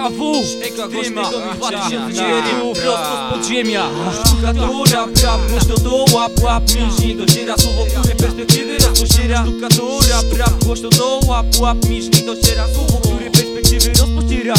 KW Dyma, Dyma akcja, 2009 tak, Prosto z podziemia. Sztukatura, rap, głośno do łap, łap Mięśni dociera. Słowo, które perspektywy rozpościera Sztukatura, rap, głośno do łap, łap Mięśni dociera. Słowo, które perspektywy rozpościera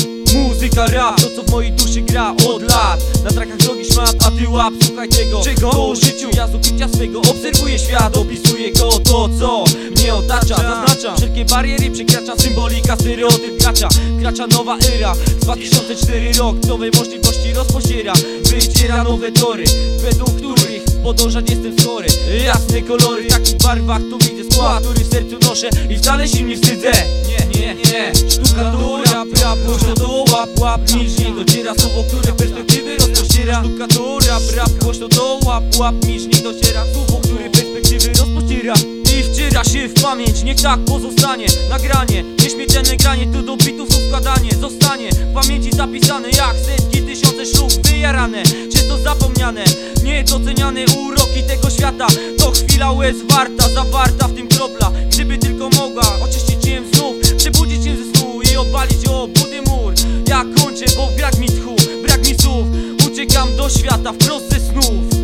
Muzyka, rap, to co w mojej duszy gra od lat. Na trakach drogi szmat, a ty łap, słuchaj tego Czego? To życiu, ja z ukrycia swego obserwuję świat Opisuję go to, co mnie otacza. Zaznaczam, wszelkie bariery przekracza Symbolika, stereotyp gracza. Kracza nowa era, 2004 rok Nowe możliwości rozpościera Wyciera nowe tory, według których Podążać jestem skory. Jasne kolory, w takich barwach tu widzę skład Który w sercu noszę i wcale się nie wstydzę. Nie, nie, nie. Sztukatura, rap, głośno do łap, łap. Milżnie dociera słowo, które perspektywy rozpościera. Sztukatura, rap, głośno do łap, łap. Milżnie dociera słowo, które perspektywy rozpościera. I wciera się w pamięć, niech tak pozostanie. Nagranie, nieśmiertelne granie, tu do zapisane jak setki, tysiące sztuk wyjarane. Często zapomniane, niedoceniane uroki tego świata. To chwila łez warta, zawarta w tym kropla. Gdyby tylko mogła oczyścić się znów Przebudzić się ze snu i obalić o budy mur. Ja kończę, bo brak mi tchu, brak mi słów. Uciekam do świata wprost ze snów